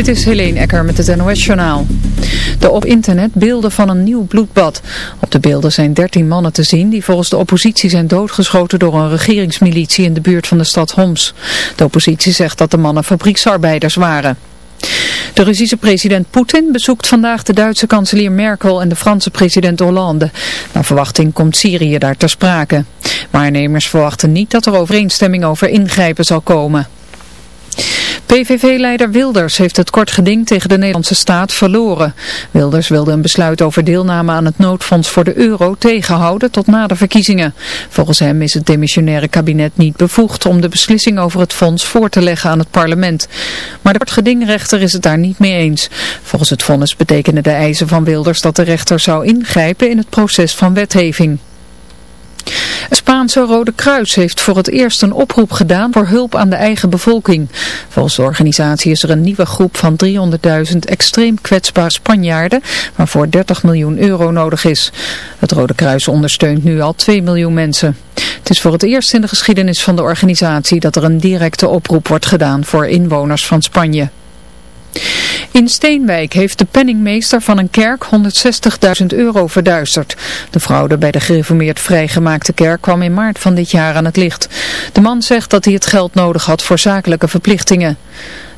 Dit is Helene Ecker met het NOS-journaal. De op internet beelden van een nieuw bloedbad. Op de beelden zijn 13 mannen te zien die volgens de oppositie zijn doodgeschoten door een regeringsmilitie in de buurt van de stad Homs. De oppositie zegt dat de mannen fabrieksarbeiders waren. De Russische president Poetin bezoekt vandaag de Duitse kanselier Merkel en de Franse president Hollande. Naar verwachting komt Syrië daar ter sprake. Waarnemers verwachten niet dat er overeenstemming over ingrijpen zal komen. PVV-leider Wilders heeft het kort geding tegen de Nederlandse staat verloren. Wilders wilde een besluit over deelname aan het noodfonds voor de euro tegenhouden tot na de verkiezingen. Volgens hem is het demissionaire kabinet niet bevoegd om de beslissing over het fonds voor te leggen aan het parlement. Maar de kortgedingrechter is het daar niet mee eens. Volgens het vonnis betekenen de eisen van Wilders dat de rechter zou ingrijpen in het proces van wetheving. Het Spaanse Rode Kruis heeft voor het eerst een oproep gedaan voor hulp aan de eigen bevolking. Volgens de organisatie is er een nieuwe groep van 300.000 extreem kwetsbare Spanjaarden, waarvoor 30 miljoen euro nodig is. Het Rode Kruis ondersteunt nu al 2 miljoen mensen. Het is voor het eerst in de geschiedenis van de organisatie dat er een directe oproep wordt gedaan voor inwoners van Spanje. In Steenwijk heeft de penningmeester van een kerk 160.000 euro verduisterd. De fraude bij de gereformeerd vrijgemaakte kerk kwam in maart van dit jaar aan het licht. De man zegt dat hij het geld nodig had voor zakelijke verplichtingen.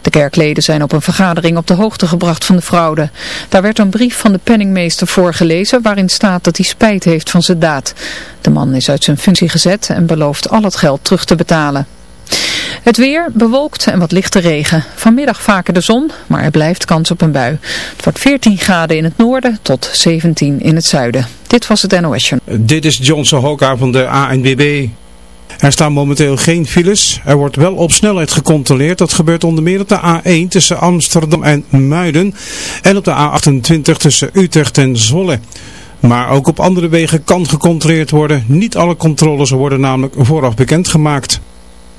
De kerkleden zijn op een vergadering op de hoogte gebracht van de fraude. Daar werd een brief van de penningmeester voorgelezen waarin staat dat hij spijt heeft van zijn daad. De man is uit zijn functie gezet en belooft al het geld terug te betalen. Het weer bewolkt en wat lichte regen. Vanmiddag vaker de zon, maar er blijft kans op een bui. Het wordt 14 graden in het noorden tot 17 in het zuiden. Dit was het NOS. Dit is Johnson Hoka van de ANWB. Er staan momenteel geen files. Er wordt wel op snelheid gecontroleerd. Dat gebeurt onder meer op de A1 tussen Amsterdam en Muiden. En op de A28 tussen Utrecht en Zwolle. Maar ook op andere wegen kan gecontroleerd worden. Niet alle controles worden namelijk vooraf bekendgemaakt.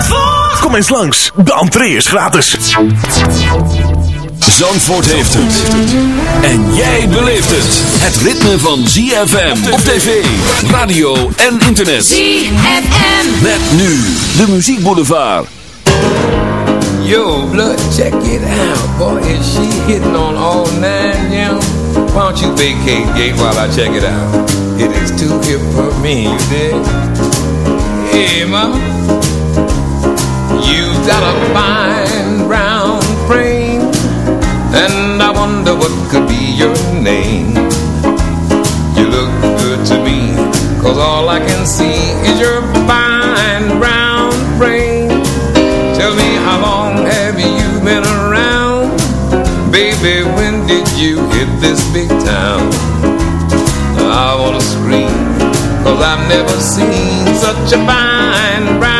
Zandvoort. Kom eens langs, de entree is gratis. Zandvoort heeft het. En jij beleeft het. Het ritme van ZFM op tv, radio en internet. ZFM. Met nu de muziekboulevard. Yo, blood, check it out. Boy, is she hitting on all nine, yeah. Why don't you vacate gate while I check it out? It is too hip for me, you dig? Hey, ma. You've got a fine brown frame. And I wonder what could be your name. You look good to me Cause all I can see is your fine brown frame. Tell me how long have you been around? Baby, when did you hit this big town? I wanna scream Cause I've never seen such a fine all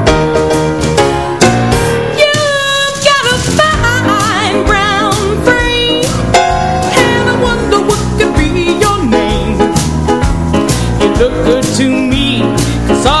Só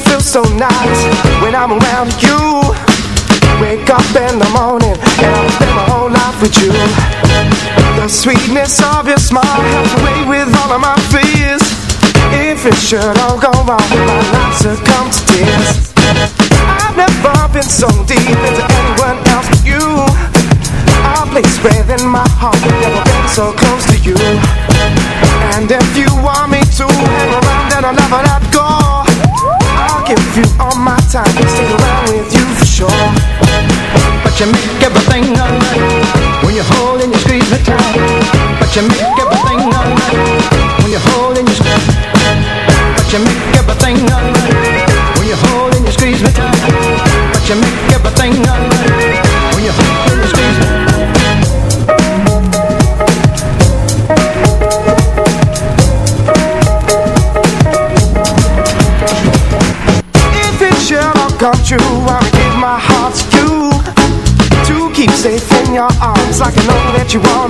feel so nice when I'm around you. Wake up in the morning and I'll spend my whole life with you. The sweetness of your smile helps away with all of my fears. If it should all go wrong, my life succumbs to tears. I've never been so deep into anyone else but you. A place in my heart, never been so close to you. And if you want me to hang around, then I'll never you all my time. Stick around with you for sure. But you make everything alright When you're holding your you squeeze me tight. But you make everything what you want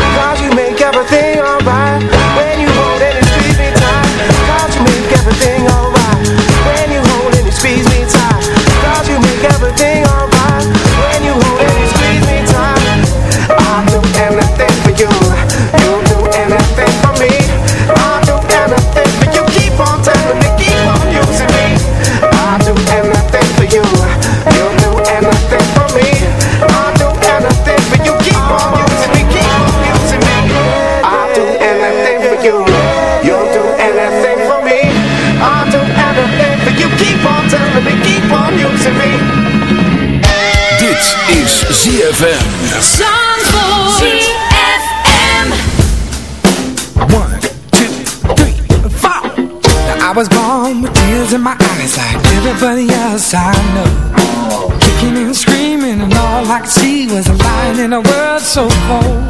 phone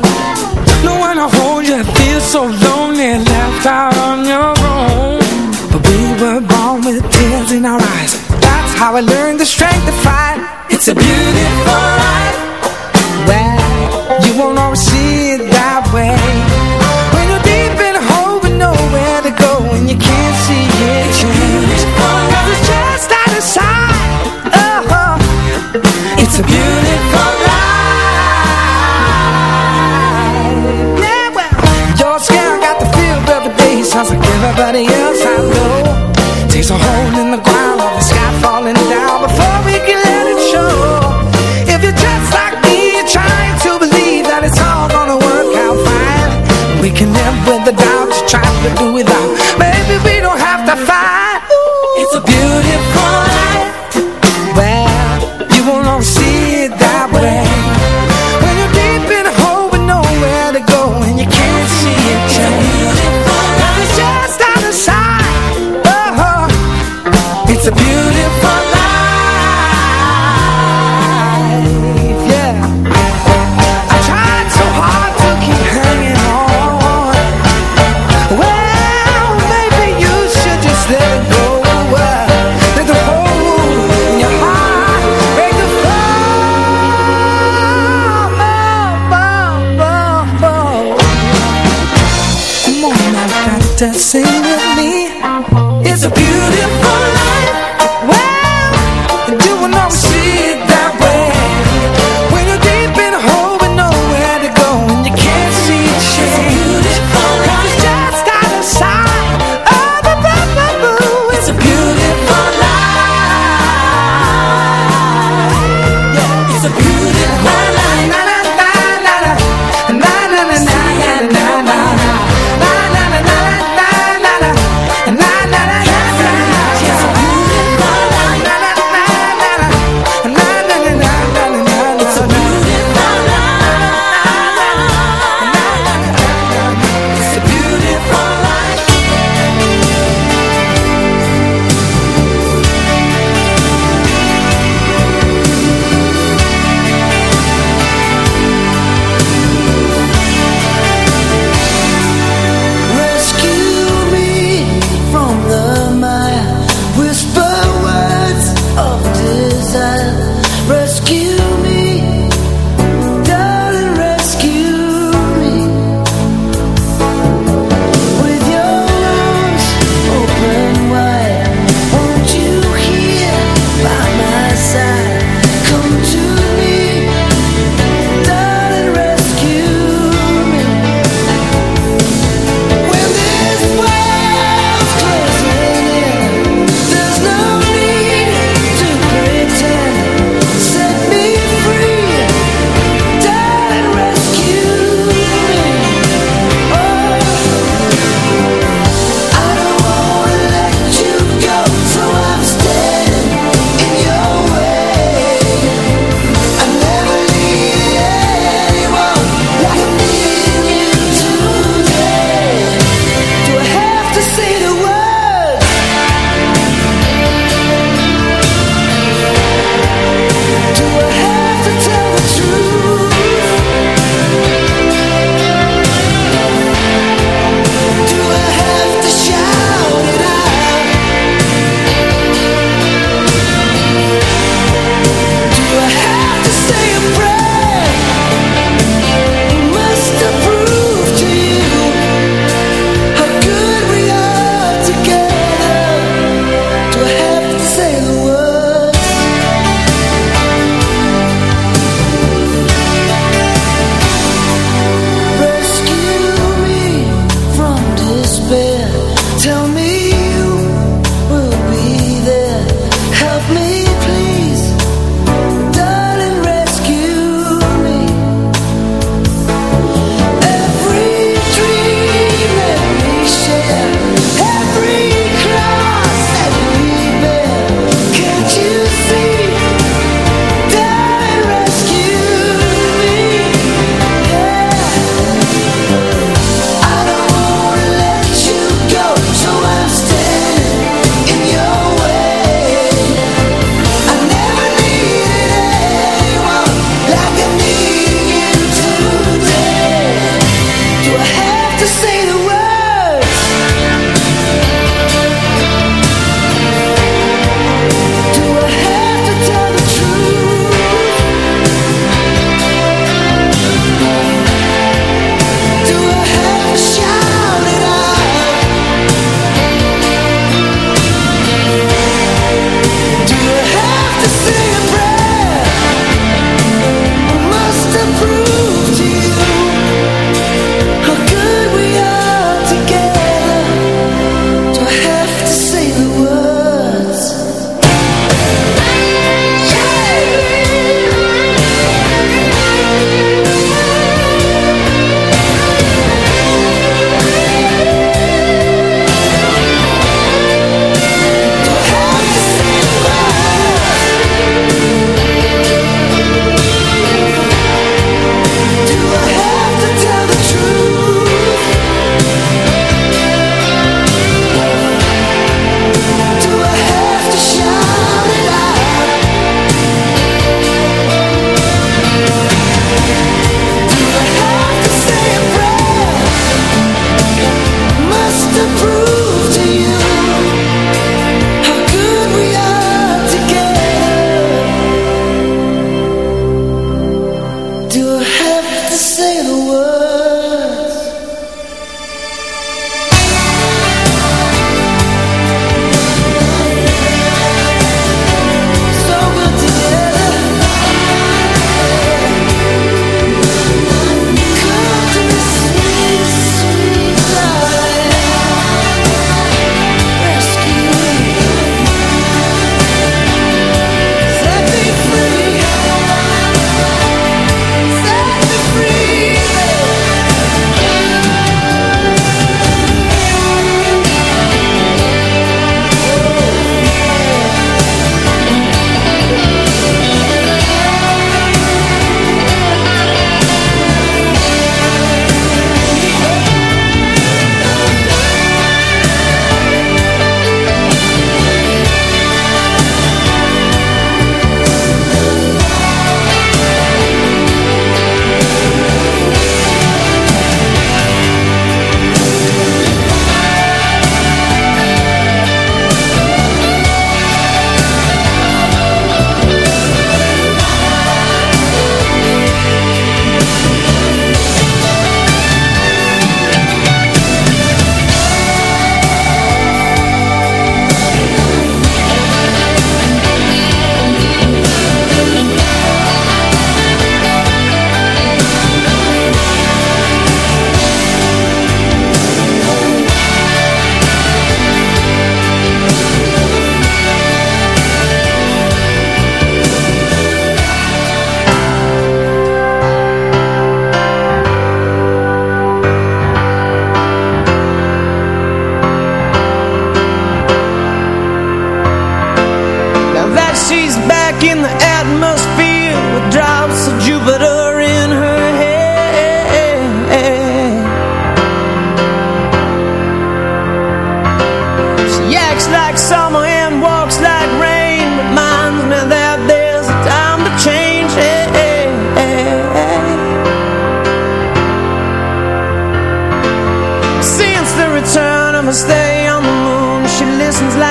stay on the moon, she listens like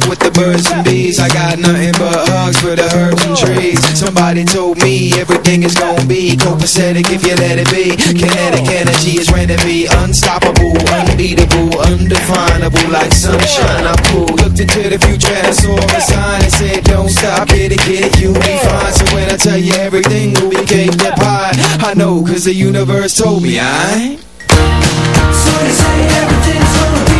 up with the birds and bees. I got nothing but hugs for the herbs and trees. Somebody told me everything is gonna be Copacetic if you let it be. Kinetic energy is me Unstoppable, unbeatable, undefinable Like sunshine. I pulled Looked into the future and I saw a sign And said don't stop, get it, get it, you'll be fine. So when I tell you everything will be cake that pie. I know cause the universe told me I So they say everything's gonna be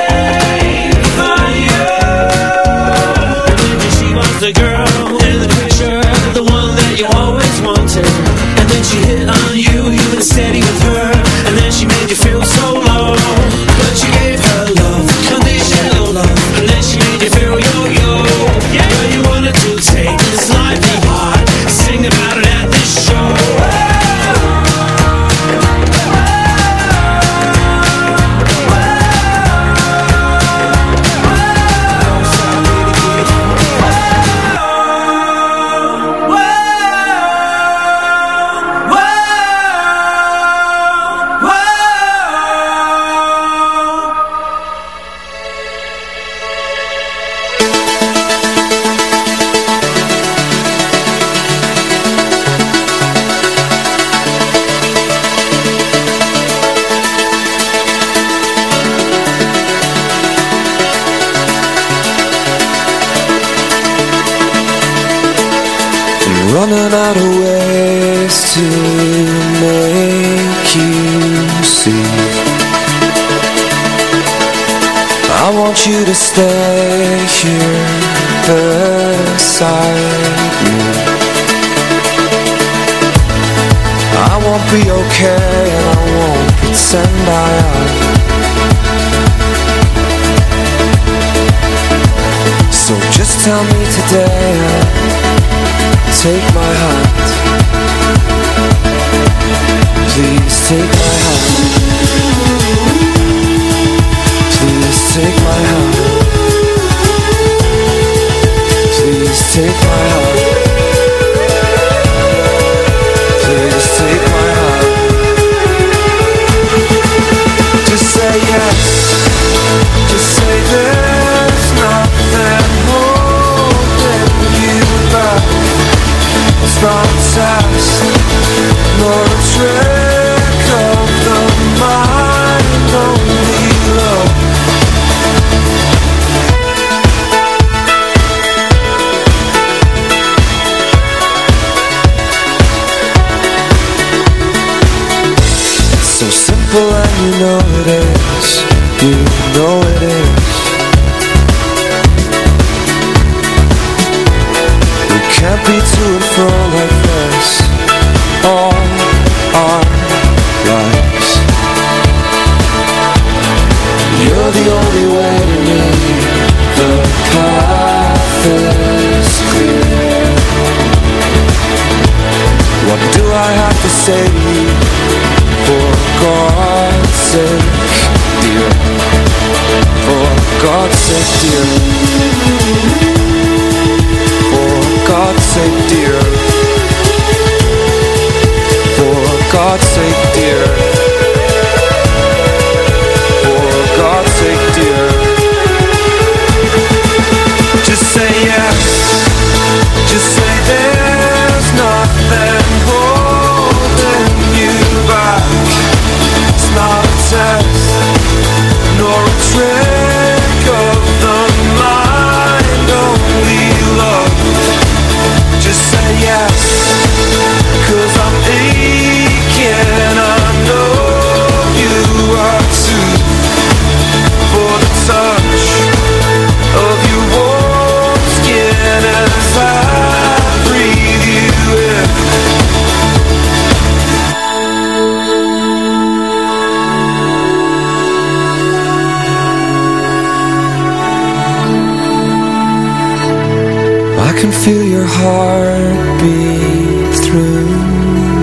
heartbeat through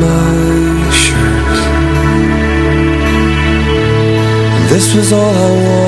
my shirt. This was all I wanted.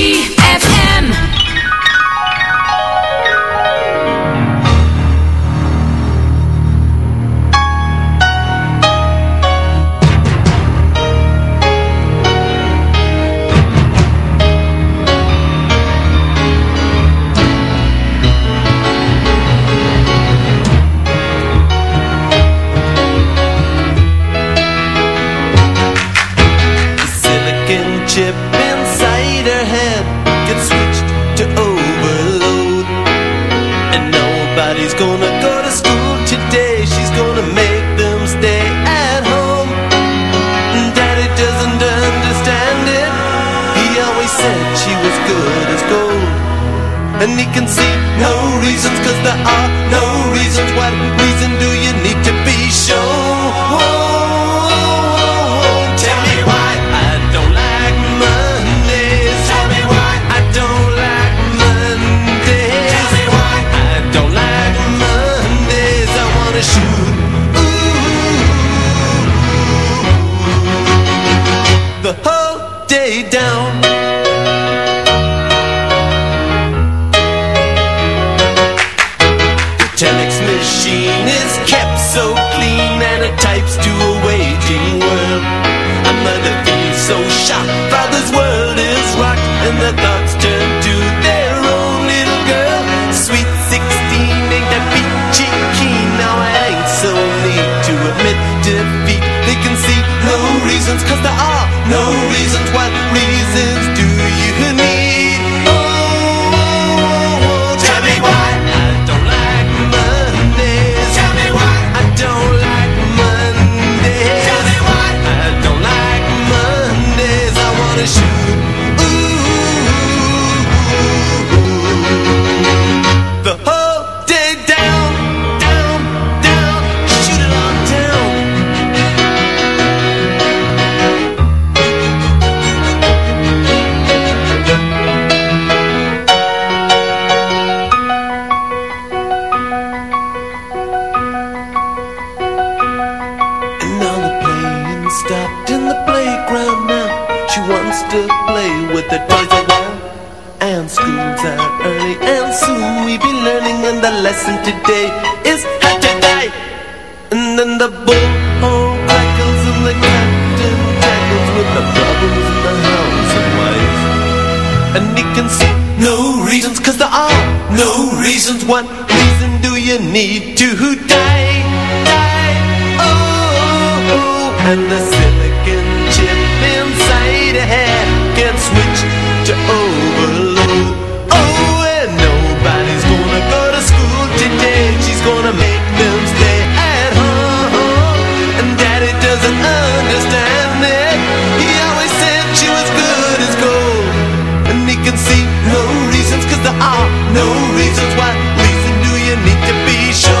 no reasons. What reason do you need to die? Die. Oh, oh, oh. and the silicon chip inside your head. to be sure.